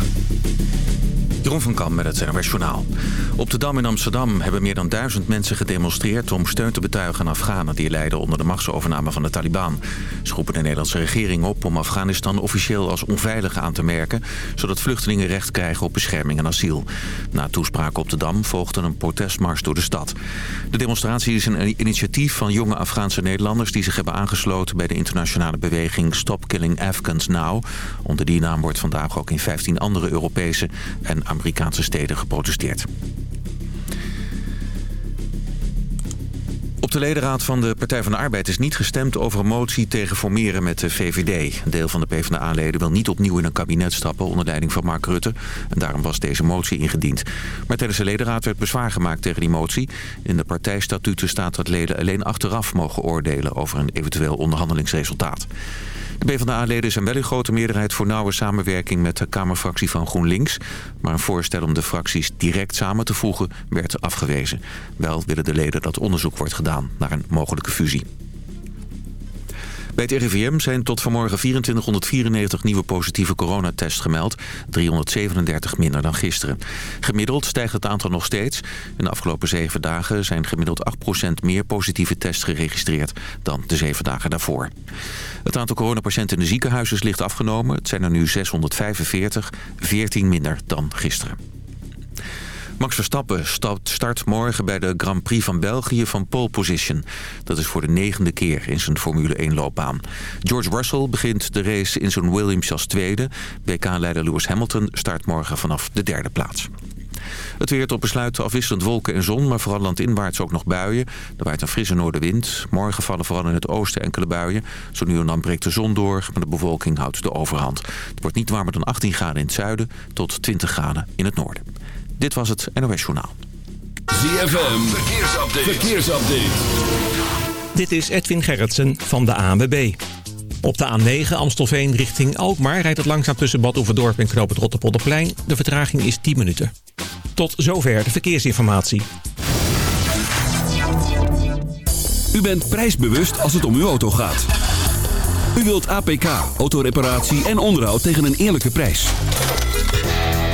Yeah. Jeroen van Kam met het NOS Journaal. Op de Dam in Amsterdam hebben meer dan duizend mensen gedemonstreerd... om steun te betuigen aan Afghanen die lijden onder de machtsovername van de Taliban. Ze roepen de Nederlandse regering op om Afghanistan officieel als onveilig aan te merken... zodat vluchtelingen recht krijgen op bescherming en asiel. Na toespraak op de Dam volgde een protestmars door de stad. De demonstratie is een initiatief van jonge Afghaanse Nederlanders... die zich hebben aangesloten bij de internationale beweging Stop Killing Afghans Now. Onder die naam wordt vandaag ook in 15 andere Europese en Amerikaanse steden geprotesteerd. Op de ledenraad van de Partij van de Arbeid is niet gestemd over een motie tegen formeren met de VVD. Een deel van de PvdA-leden wil niet opnieuw in een kabinet stappen onder leiding van Mark Rutte. En daarom was deze motie ingediend. Maar tijdens de ledenraad werd bezwaar gemaakt tegen die motie. In de partijstatuten staat dat leden alleen achteraf mogen oordelen over een eventueel onderhandelingsresultaat. De PvdA-leden zijn wel in grote meerderheid voor nauwe samenwerking met de Kamerfractie van GroenLinks. Maar een voorstel om de fracties direct samen te voegen werd afgewezen. Wel willen de leden dat onderzoek wordt gedaan naar een mogelijke fusie. Bij het RIVM zijn tot vanmorgen 2494 nieuwe positieve coronatests gemeld. 337 minder dan gisteren. Gemiddeld stijgt het aantal nog steeds. In de afgelopen zeven dagen zijn gemiddeld 8% meer positieve tests geregistreerd dan de zeven dagen daarvoor. Het aantal coronapatiënten in de ziekenhuizen is licht afgenomen. Het zijn er nu 645, 14 minder dan gisteren. Max Verstappen start morgen bij de Grand Prix van België van pole position. Dat is voor de negende keer in zijn Formule 1 loopbaan. George Russell begint de race in zijn Williams als tweede. WK-leider Lewis Hamilton start morgen vanaf de derde plaats. Het weer tot besluit afwisselend wolken en zon, maar vooral landinwaarts ook nog buien. Er waait een frisse noordenwind. Morgen vallen vooral in het oosten enkele buien. Zo nu en dan breekt de zon door, maar de bevolking houdt de overhand. Het wordt niet warmer dan 18 graden in het zuiden tot 20 graden in het noorden. Dit was het NOS Journaal. ZFM, verkeersupdate. verkeersupdate. Dit is Edwin Gerritsen van de ANWB. Op de A9 Amstelveen richting Alkmaar rijdt het langzaam tussen Bad Oeverdorp en Knoop het Rotterpolderplein. De vertraging is 10 minuten. Tot zover de verkeersinformatie. U bent prijsbewust als het om uw auto gaat. U wilt APK, autoreparatie en onderhoud tegen een eerlijke prijs.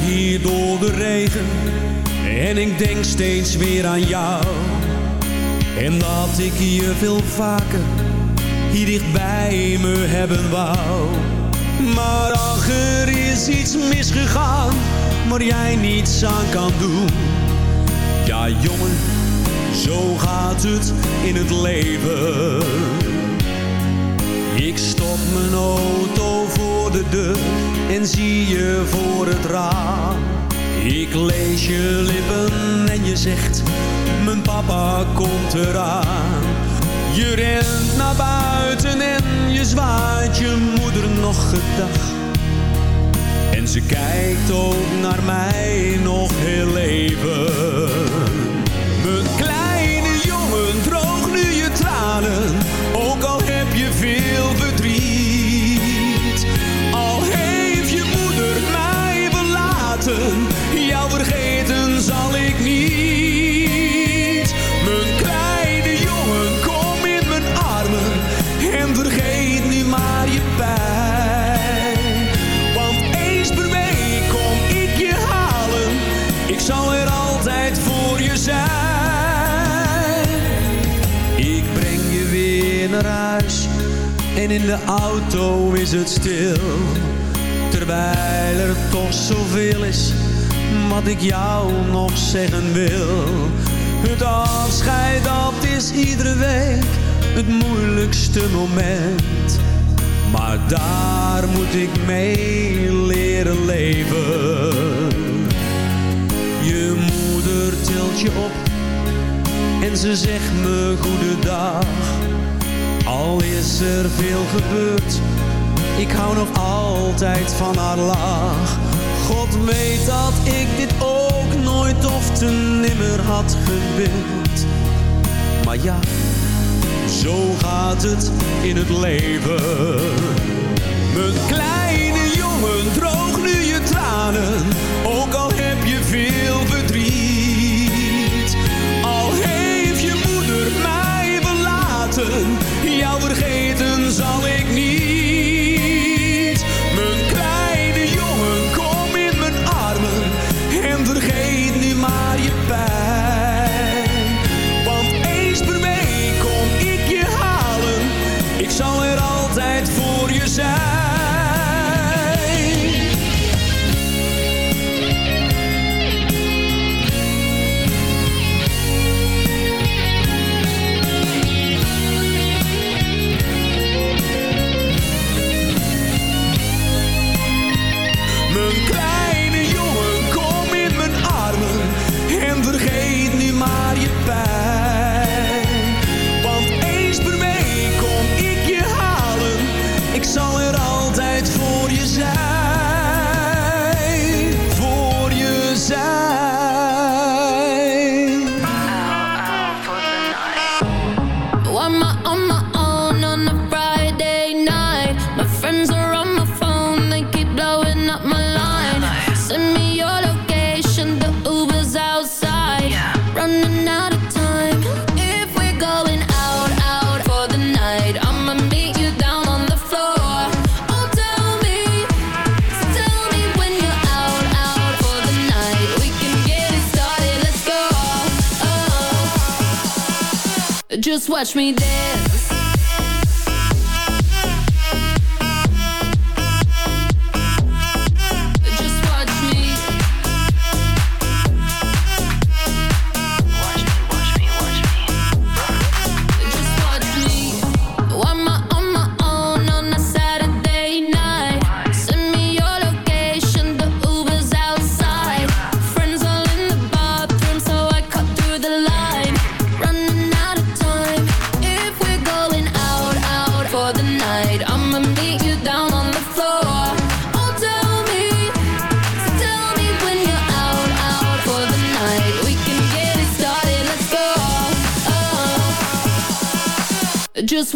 Hier door de regen en ik denk steeds weer aan jou. En dat ik je veel vaker hier dicht bij me hebben wou. Maar ach, er is iets misgegaan waar jij niets aan kan doen. Ja jongen, zo gaat het in het leven. Ik stop mijn auto voor de deur en zie je voor het raam. Ik lees je lippen en je zegt, mijn papa komt eraan. Je rent naar buiten en je zwaait je moeder nog gedag. En ze kijkt ook naar mij nog heel even. Mijn kleine jongen, droog nu je tranen, en in de auto is het stil. Terwijl er toch zoveel is wat ik jou nog zeggen wil. Het afscheid dat is iedere week het moeilijkste moment. Maar daar moet ik mee leren leven. Je moeder tilt je op en ze zegt me goedendag. Al is er veel gebeurd, ik hou nog altijd van haar lach. God weet dat ik dit ook nooit of te nimmer had gewild. Maar ja, zo gaat het in het leven. me down.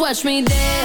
watch me dance.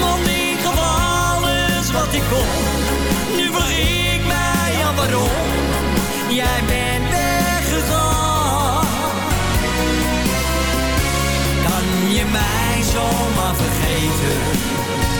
Want ik gaf alles wat ik kon. Nu vraag ik mij aan waarom. Jij bent weggegaan. Kan je mij zomaar vergeten?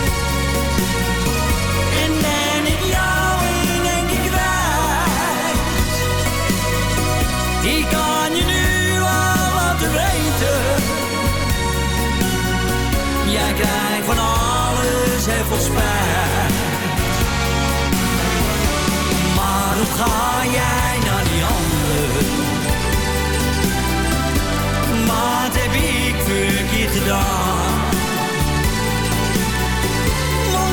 Gedaan?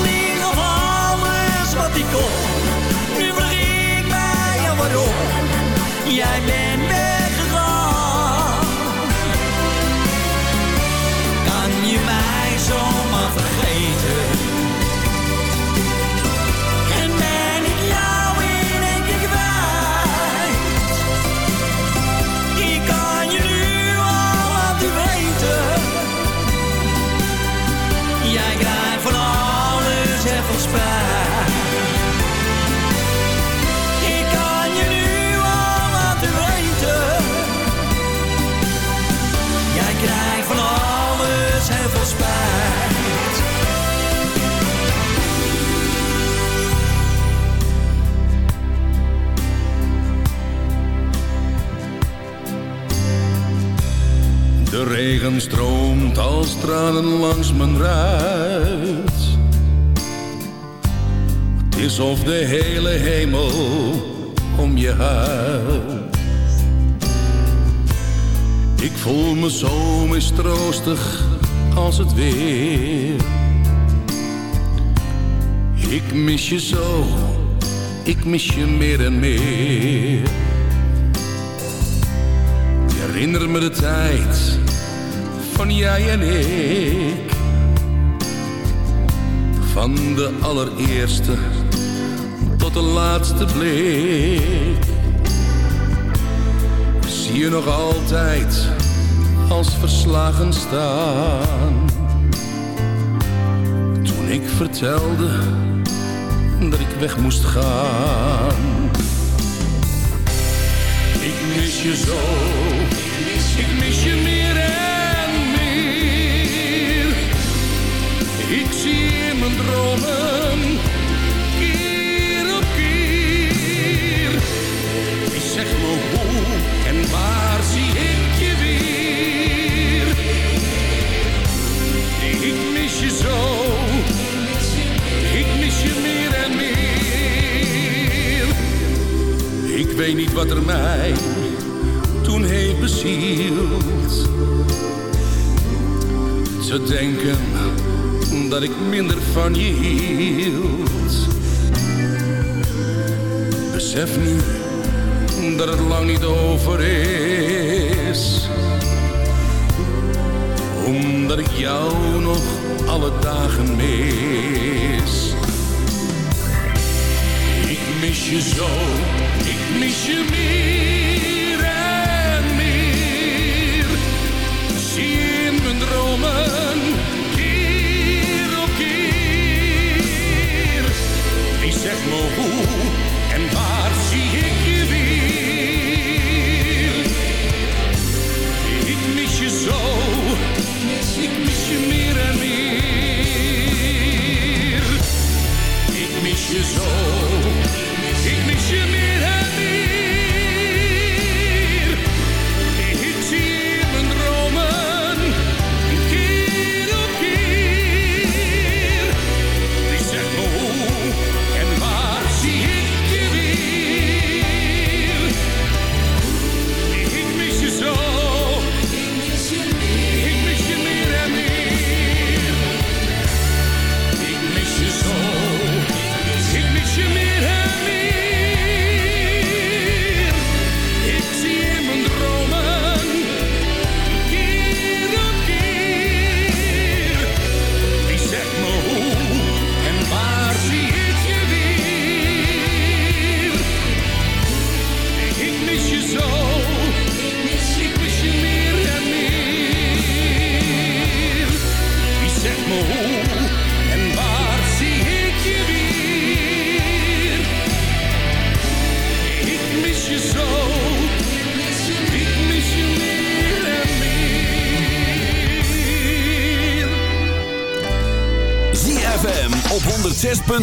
Ik gaf alles wat ik kon. Nu vraag ik mij waarom. Jij bent Regen stroomt als tranen langs mijn ruit. Het is of de hele hemel om je huilt. Ik voel me zo mistroostig als het weer. Ik mis je zo, ik mis je meer en meer. Ik herinner me de tijd van jij en ik. Van de allereerste tot de laatste blik. Zie je nog altijd als verslagen staan. Toen ik vertelde dat ik weg moest gaan. Ik mis je zo, ik mis je Ik zie in mijn dromen, keer op keer. Zeg me hoe en waar zie ik je weer. Ik mis je zo, ik mis je meer en meer. Ik weet niet wat er mij toen heeft bezield. Te denken dat ik minder van je hield. Besef nu dat het lang niet over is. Omdat ik jou nog alle dagen mis. Ik mis je zo, ik mis je meer.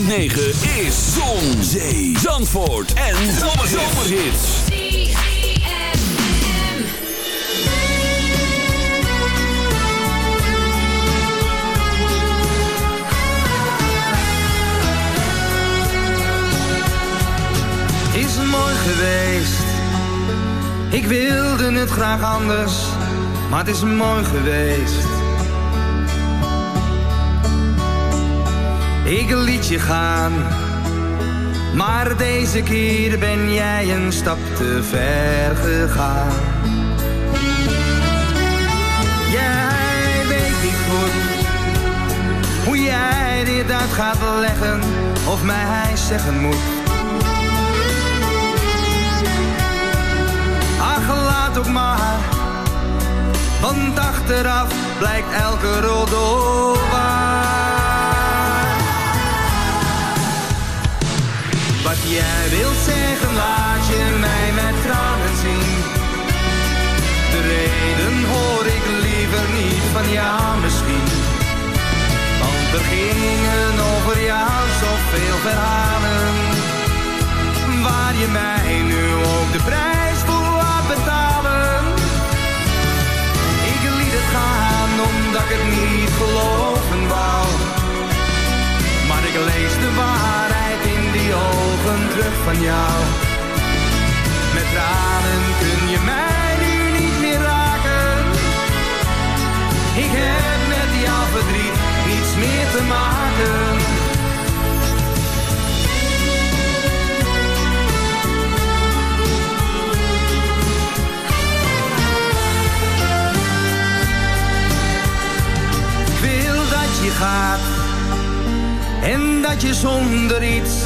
106.9 is Zon, Zee, Zandvoort en Zomerhits. Is mooi geweest. Ik wilde het graag anders, maar het is mooi geweest. Ik liet je gaan, maar deze keer ben jij een stap te ver gegaan. Jij weet niet goed hoe jij dit uit gaat leggen of mij zeggen moet. Ach, laat ook maar, want achteraf blijkt elke roddel waar. Jij wilt zeggen, laat je mij met tranen zien. De reden hoor ik liever niet van jou misschien. Want er gingen over jou zoveel verhalen. Waar je mij nu ook de prijs voor laat betalen. Ik liet het gaan omdat ik het niet geloven wou. Maar ik lees de waarheid die ogen terug van jou. Met tranen kun je mij nu niet meer raken. Ik heb met jouw verdriet niets meer te maken. Je gaat en dat je zonder iets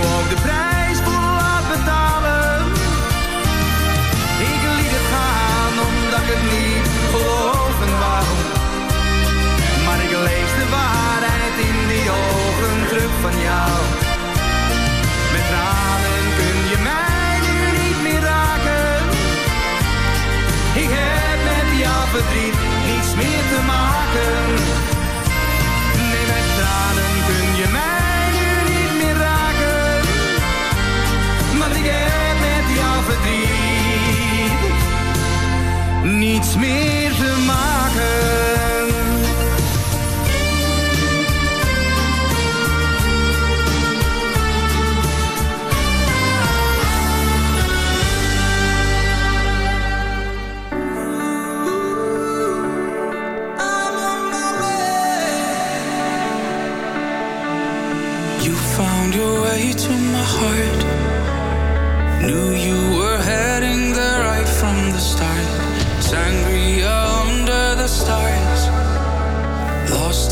van jou. Met tranen kun je mij nu niet meer raken. Ik heb met jouw verdriet niets meer te maken. Nee, met tranen kun je mij nu niet meer raken. Maar ik heb met jouw verdriet niets meer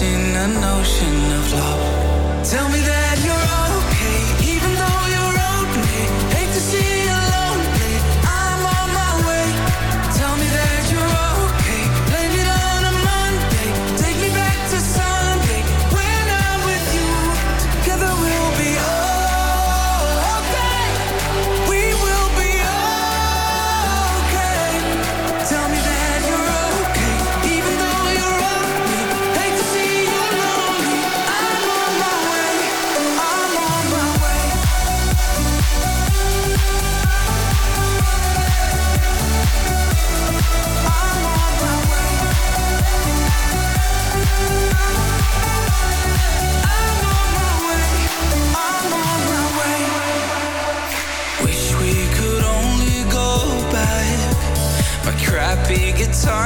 in an ocean of love. Tell me that you're okay,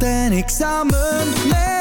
En ik samen met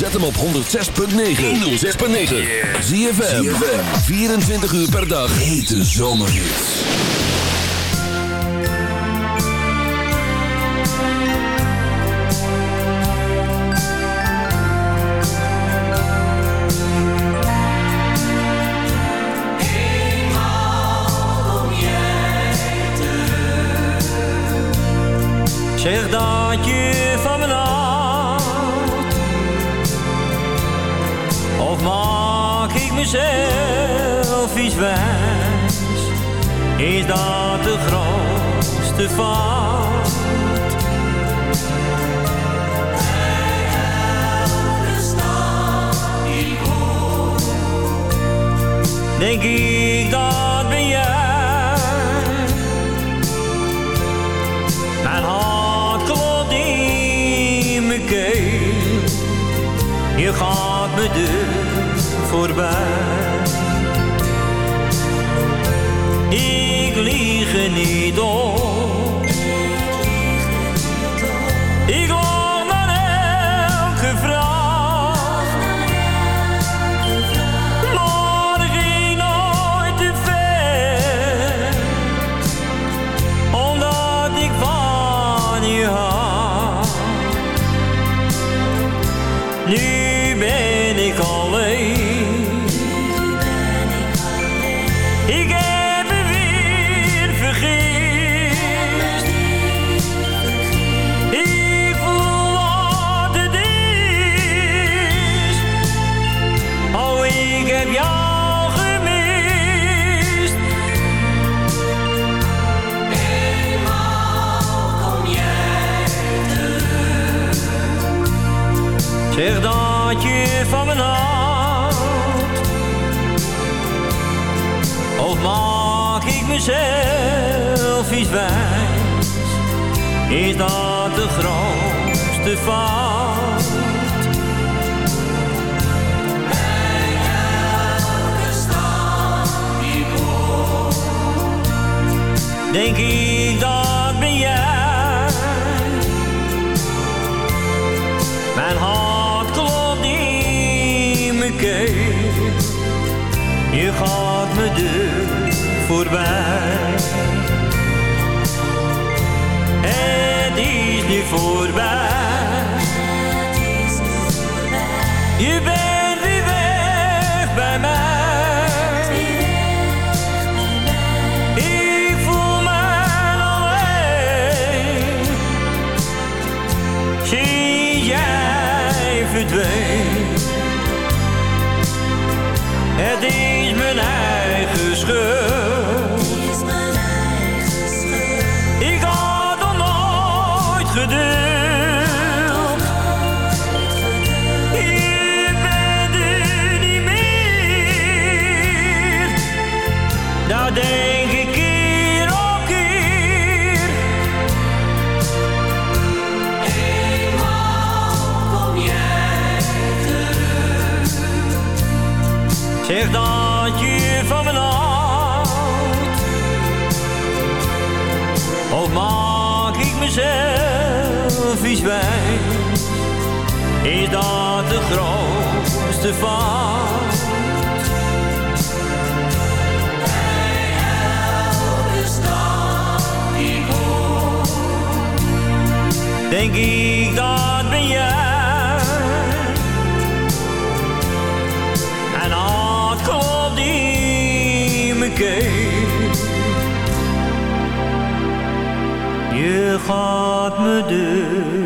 Zet hem op 106.9. 106.9. Zie je 24 uur per dag. Hete zomerhits. Zeg dat je van me Of maak ik mezelf iets wijs? Is dat de grootste fout? genido van mijn hart. Of maak ik mezelf iets wijs, is dat de grootste fout. Bij elke stap die boord, Denk ik, dat ben jij. voorbij. Het is nu voorbij. jezelf iets wijs, is dat de grootste fout. Denk ik dat ben jij. hatmıdır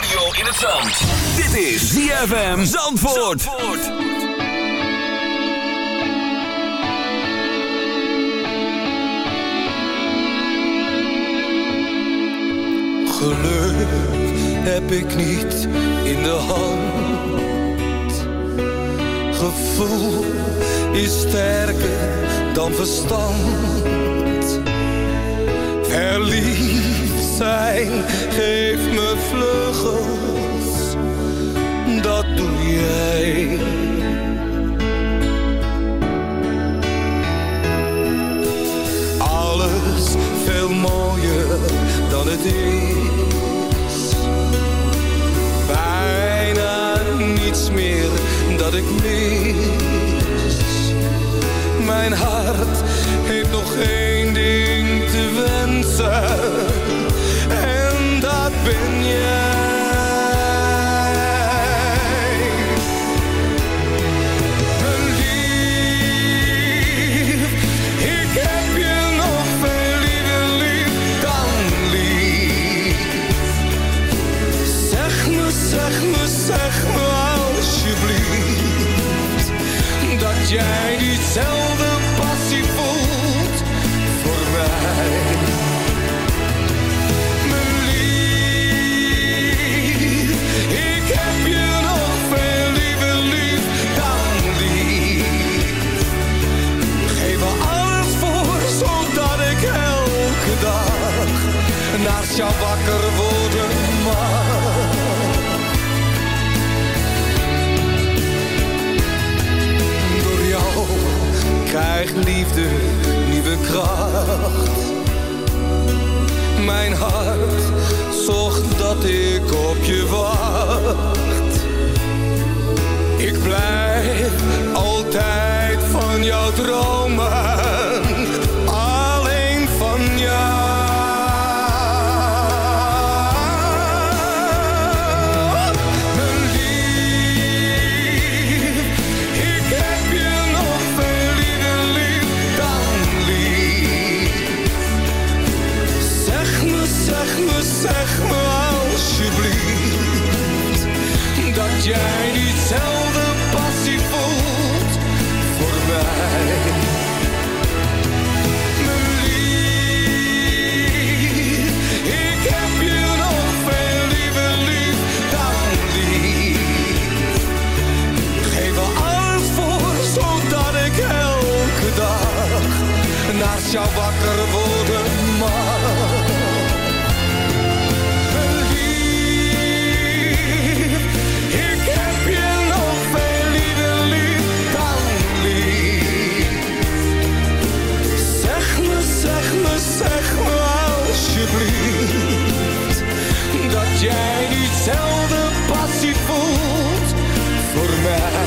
radio in het zand. Dit is ZFM Zandvoort. Zandvoort. geluk heb ik niet in de hand. Gevoel is sterker dan verstand. Verlies zijn. Geef me vleugels, dat doe jij. Alles veel mooier dan het is. Bijna niets meer dat ik mis. Mijn hart heeft nog geen ding te wensen. naast je wakker worden maar. Door jou krijgt liefde nieuwe kracht. Mijn hart zocht dat ik op je wacht. Ik blijf altijd van jou dromen. met wakker worden, maar... Lief, ik heb je nog veel liever lief dan lief. Zeg me, zeg me, zeg me alsjeblieft. Dat jij diezelfde passie voelt voor mij.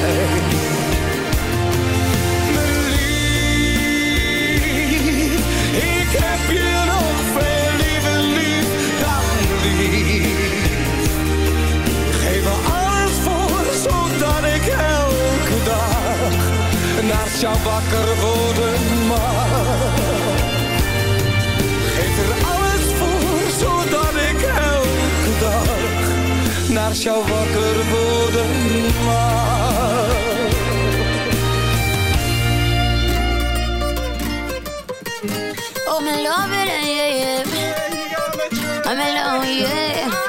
zou wakker worden, maar geef er alles voor, zodat ik elke dag naar jou wakker worden, maar. Oh, mijn love it, yeah, yeah. I'm alone, yeah.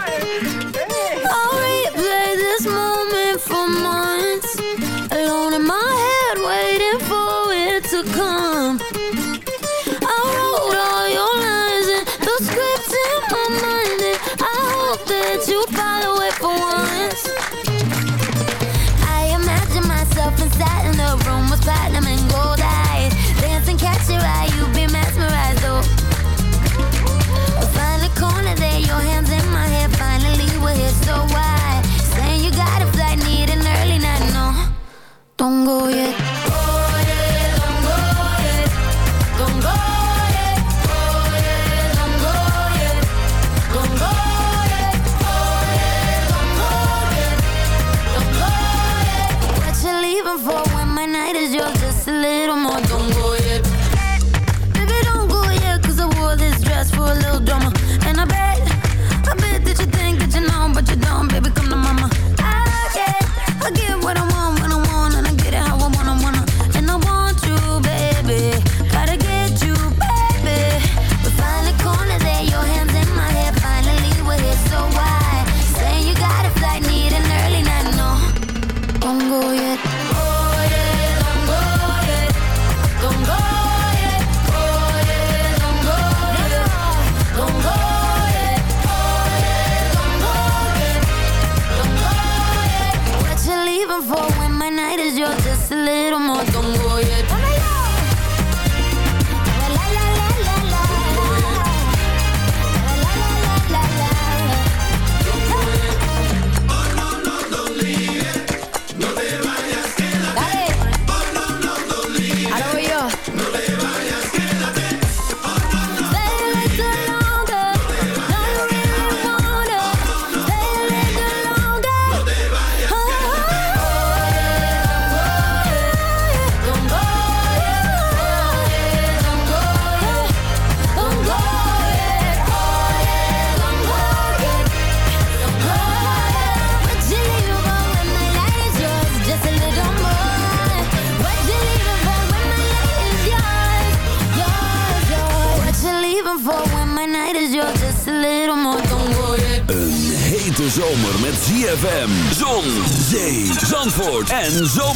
en zo.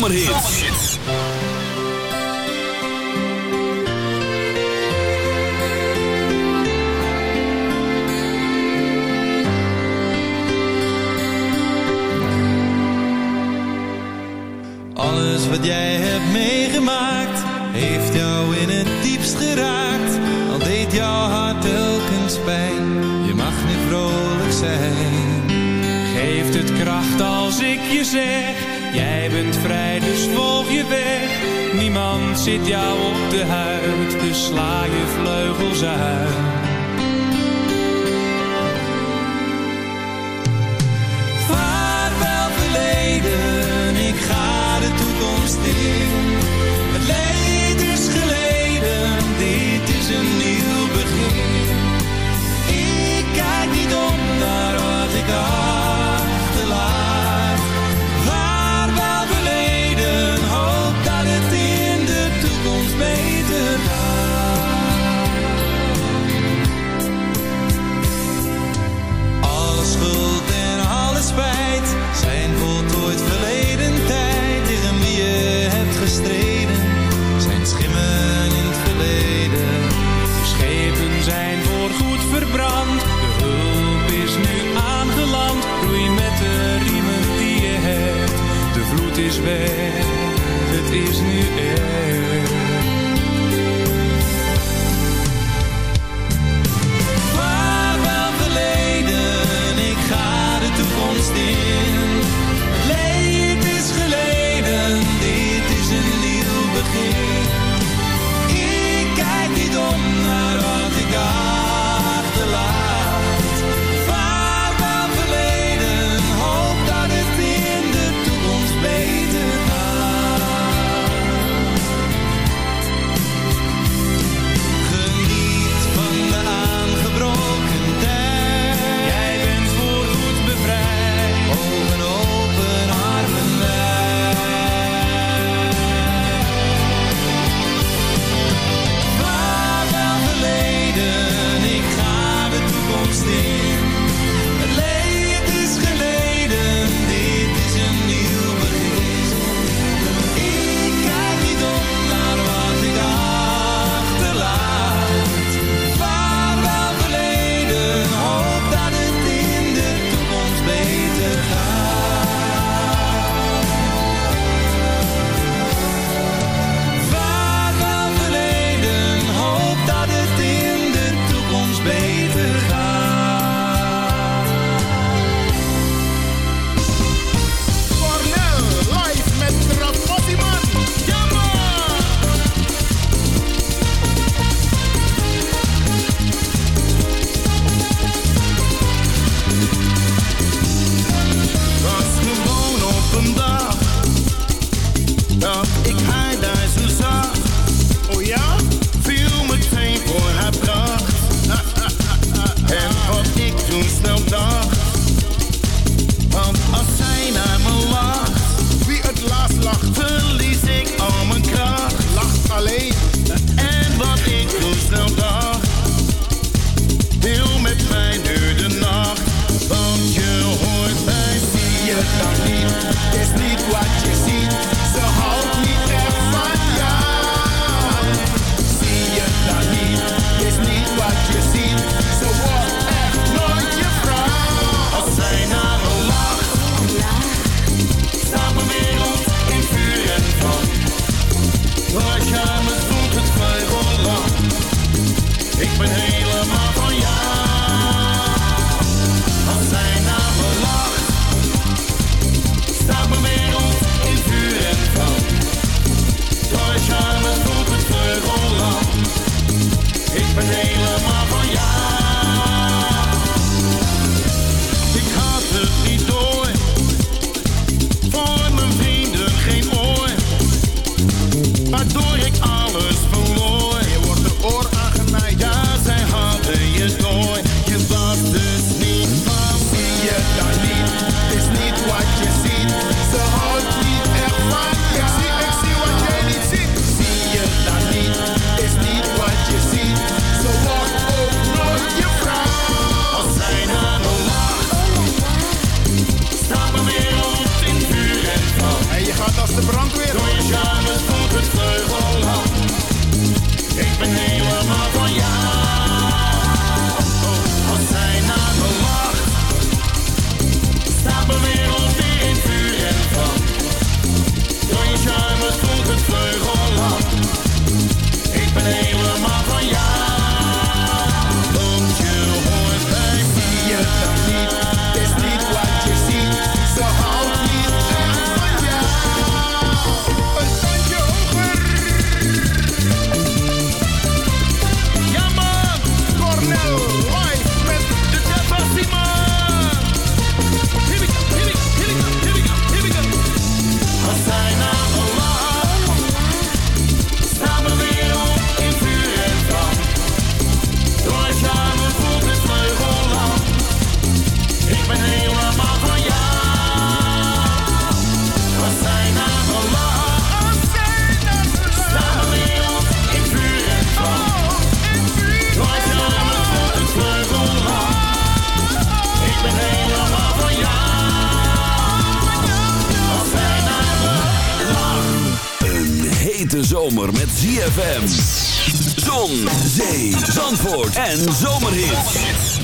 En zomerhits.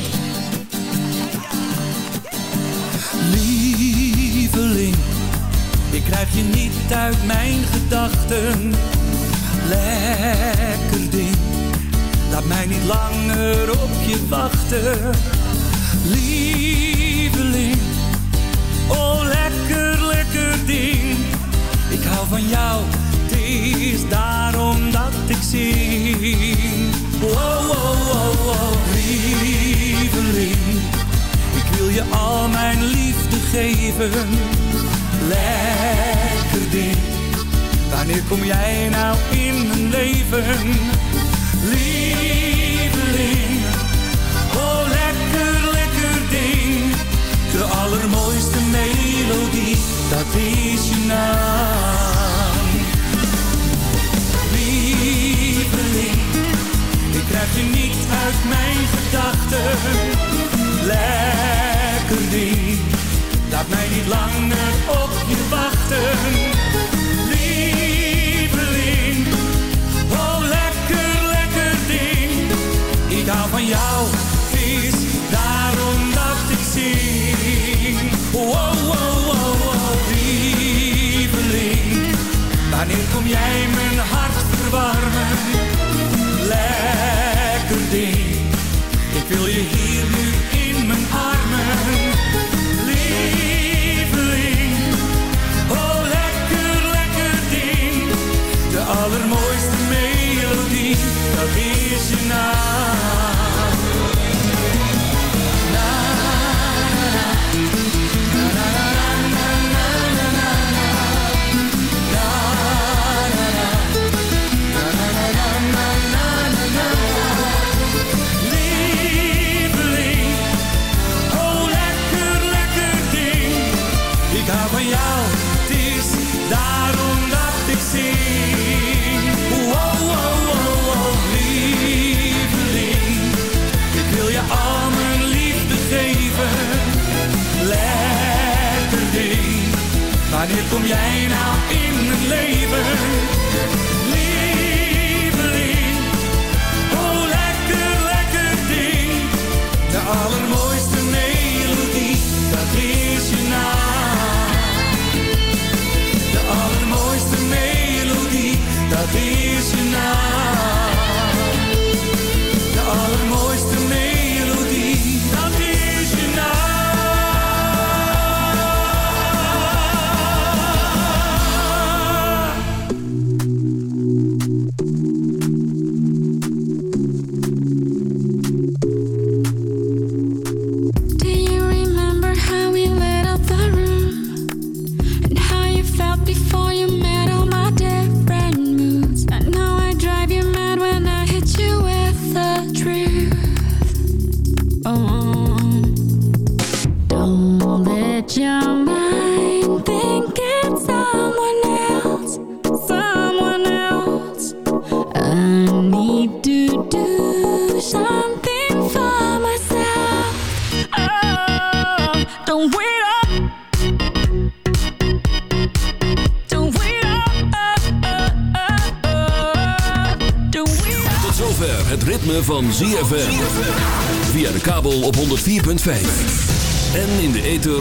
Lieveling, Ik krijg je niet uit mijn gedachten. Lekker ding, laat mij niet langer op je wachten. Lieveling, oh lekker, lekker ding. Ik hou van jou, het is daarom dat ik zing. Oh, oh, oh, lieveling. Ik wil je al mijn liefde geven. Lekker ding. Wanneer kom jij nou in mijn leven? Lieveling. Oh, lekker, lekker ding. De allermooiste melodie, dat is je naam. Niet uit mijn gedachten. Lekker ding. Laat mij niet langer op je wachten. Lieveling. Oh, lekker, lekker ding. Ik hou van jou. Het is daarom dat ik zing. Oh, oh, oh, oh, lieveling. Wanneer kom jij mijn hart verwarmen? Jou, het is daarom dat ik zing. Wow, wow, wow, wow, lieveling. Ik wil je al mijn liefde geven. Lekker ding. Wanneer kom jij nou in mijn leven?